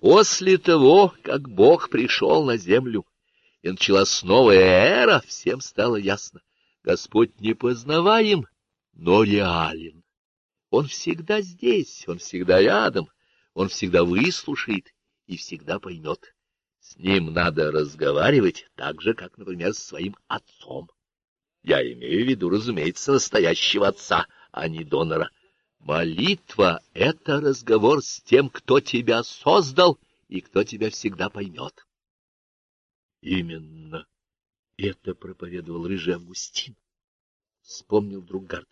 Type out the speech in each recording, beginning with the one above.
После того, как Бог пришел на землю, и началась новая эра, всем стало ясно. Господь непознаваем, но реален. Он всегда здесь, он всегда рядом, он всегда выслушает и всегда поймет. С ним надо разговаривать так же, как, например, с своим отцом. Я имею в виду, разумеется, настоящего отца, а не донора. Молитва — это разговор с тем, кто тебя создал и кто тебя всегда поймет. Именно это проповедовал рыжий Августин. Вспомнил друг Гард.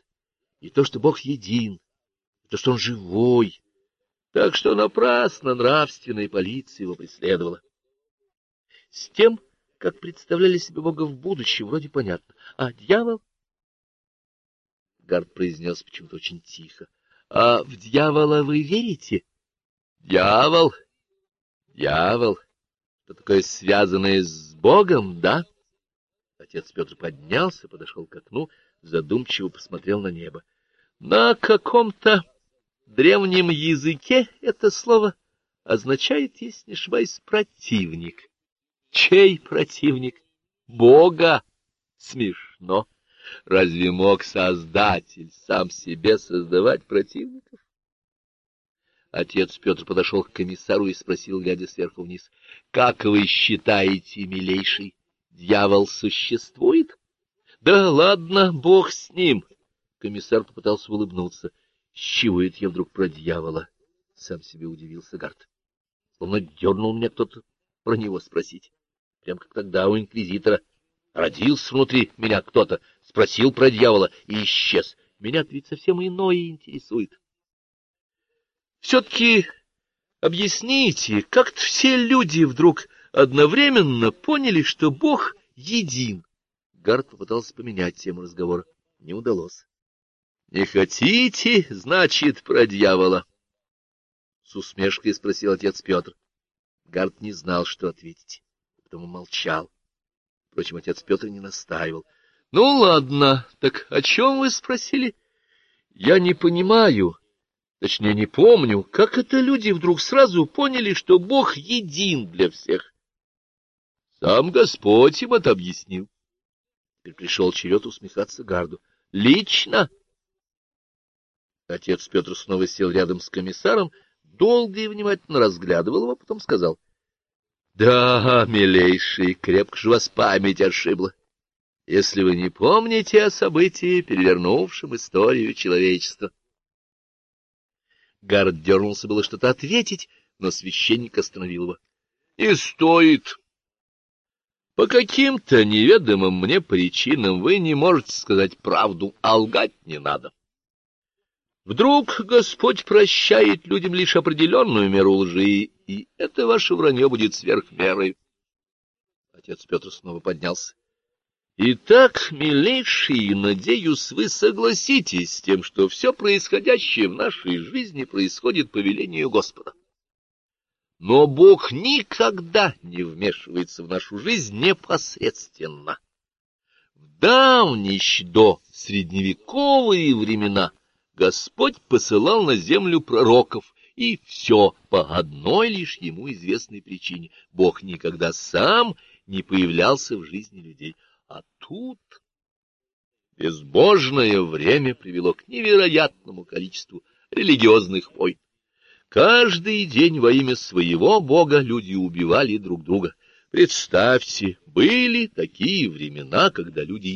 И то, что Бог един, то, что Он живой. Так что напрасно нравственная полиция его преследовала. С тем, как представляли себе Бога в будущем, вроде понятно. А дьявол? Гард произнес почему-то очень тихо. — А в дьявола вы верите? — Дьявол? Дьявол? Что такое связанное с Богом, да? Отец Петр поднялся, подошел к окну, задумчиво посмотрел на небо. На каком-то древнем языке это слово означает, если не ошибаюсь, противник. Чей противник? Бога? Смешно. Разве мог Создатель сам себе создавать противников? Отец Петр подошел к комиссару и спросил, глядя сверху вниз, — Как вы считаете, милейший, дьявол существует? — Да ладно, бог с ним! Комиссар попытался улыбнуться. — С чего это я вдруг про дьявола? — сам себе удивился Гарт. Словно дернул меня кто-то про него спросить. Прям как тогда у инквизитора. Родился внутри меня кто-то, спросил про дьявола и исчез. меня ведь совсем иное интересует. Все-таки объясните, как все люди вдруг одновременно поняли, что Бог един? Гард попытался поменять тему разговора. Не удалось. — Не хотите, значит, про дьявола? — с усмешкой спросил отец Петр. Гард не знал, что ответить, потому молчал. Впрочем, отец Петр не настаивал. — Ну, ладно, так о чем вы спросили? — Я не понимаю, Точнее, не помню, как это люди вдруг сразу поняли, что Бог един для всех. Сам Господь им это объяснил. Теперь пришел черед усмехаться Гарду. Лично? Отец Петр снова сел рядом с комиссаром, долго и внимательно разглядывал его, потом сказал. — Да, милейший, крепко же вас память ошибла. Если вы не помните о событии, перевернувшем историю человечества. Гард дернулся было что-то ответить, но священник остановил его. — Не стоит. По каким-то неведомым мне причинам вы не можете сказать правду, а лгать не надо. Вдруг Господь прощает людям лишь определенную меру лжи, и это ваше вранье будет сверх меры. Отец Петр снова поднялся. Итак, милейшие, надеюсь, вы согласитесь с тем, что все происходящее в нашей жизни происходит по велению Господа. Но Бог никогда не вмешивается в нашу жизнь непосредственно. В давние до средневековые времена Господь посылал на землю пророков, и все по одной лишь ему известной причине. Бог никогда сам не появлялся в жизни людей. А тут безбожное время привело к невероятному количеству религиозных войн. Каждый день во имя своего бога люди убивали друг друга. Представьте, были такие времена, когда люди